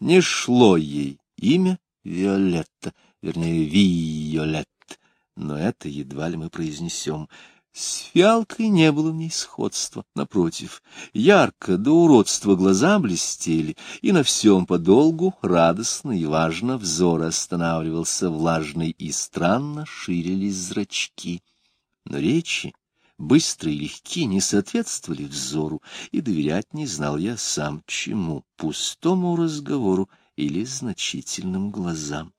Не шло ей имя Виолетта, вернее, Виолет, но это едва ли мы произнесем. С фиалкой не было в ней сходства, напротив, ярко до уродства глаза блестели, и на всем подолгу радостно и важно взор останавливался влажный, и странно ширились зрачки. Но речи, быстрые и легкие, не соответствовали взору, и доверять не знал я сам чему, пустому разговору или значительным глазам.